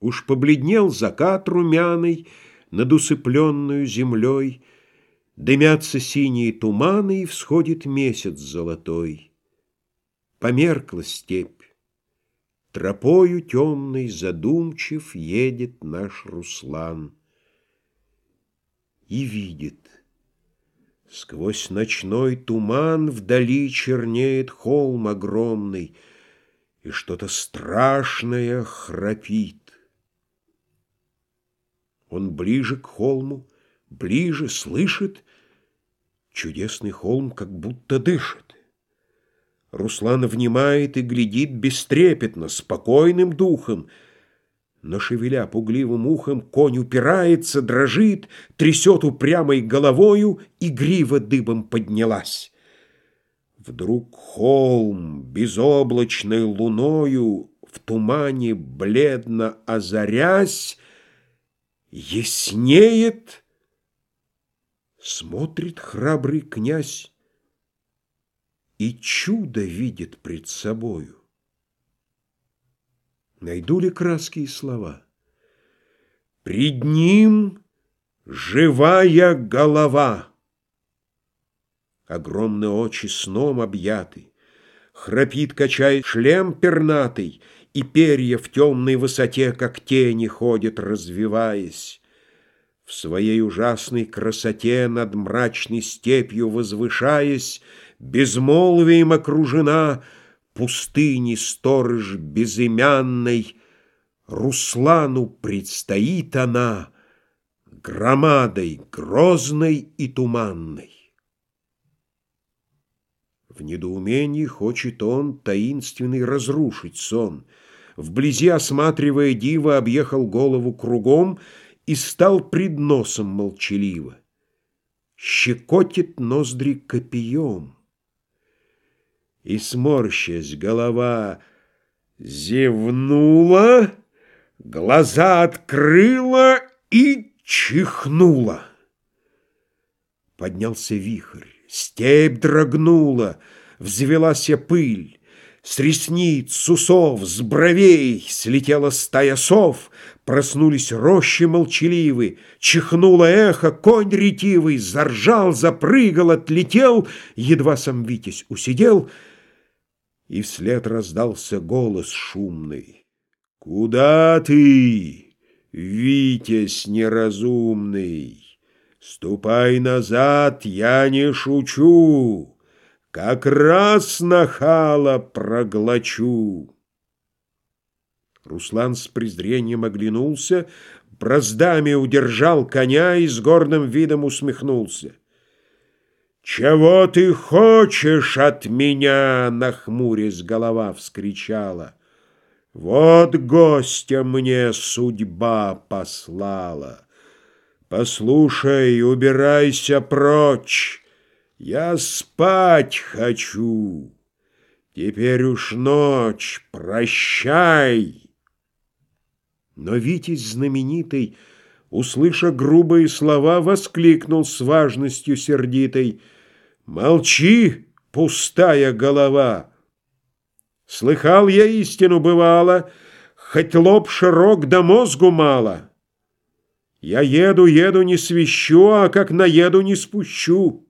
Уж побледнел закат румяный Над усыпленную землей, Дымятся синие туманы, И всходит месяц золотой. Померкла степь. Тропою темной задумчив Едет наш Руслан. И видит. Сквозь ночной туман Вдали чернеет холм огромный, И что-то страшное храпит. Он ближе к холму, ближе слышит, Чудесный холм как будто дышит. Руслан внимает и глядит бестрепетно, спокойным духом, но, шевеля пугливым ухом, конь упирается, дрожит, трясет упрямой головою, и грива дыбом поднялась. Вдруг холм, безоблачной луною, в тумане бледно озарясь, Яснеет, смотрит храбрый князь И чудо видит пред собою. Найду ли краски и слова? Пред ним живая голова. Огромные очи сном объяты, Храпит, качает шлем пернатый — и перья в темной высоте, как тени, ходят, развиваясь. В своей ужасной красоте над мрачной степью возвышаясь, Безмолвием окружена пустыни сторож безымянной, Руслану предстоит она громадой грозной и туманной. В недоумении хочет он таинственный разрушить сон — вблизи осматривая диво, объехал голову кругом и стал пред носом молчаливо. Щекотит ноздри копьем. И, сморщась, голова зевнула, глаза открыла и чихнула. Поднялся вихрь, степь дрогнула, взвелась пыль, с ресниц, с усов, с бровей слетела стая сов, Проснулись рощи молчаливы, чихнуло эхо, конь ретивый, Заржал, запрыгал, отлетел, едва сам Витязь усидел, И вслед раздался голос шумный. «Куда ты, Витязь неразумный? Ступай назад, я не шучу!» Как раз нахала проглочу. Руслан с презрением оглянулся, браздами удержал коня и с горным видом усмехнулся. «Чего ты хочешь от меня?» — нахмурясь голова вскричала. «Вот гостя мне судьба послала. Послушай, убирайся прочь!» Я спать хочу. Теперь уж ночь, прощай. Но Витязь знаменитый, услыша грубые слова, воскликнул с важностью сердитой. Молчи, пустая голова. Слыхал я истину бывало, хоть лоб широк да мозгу мало. Я еду, еду, не свищу, а как наеду, не спущу.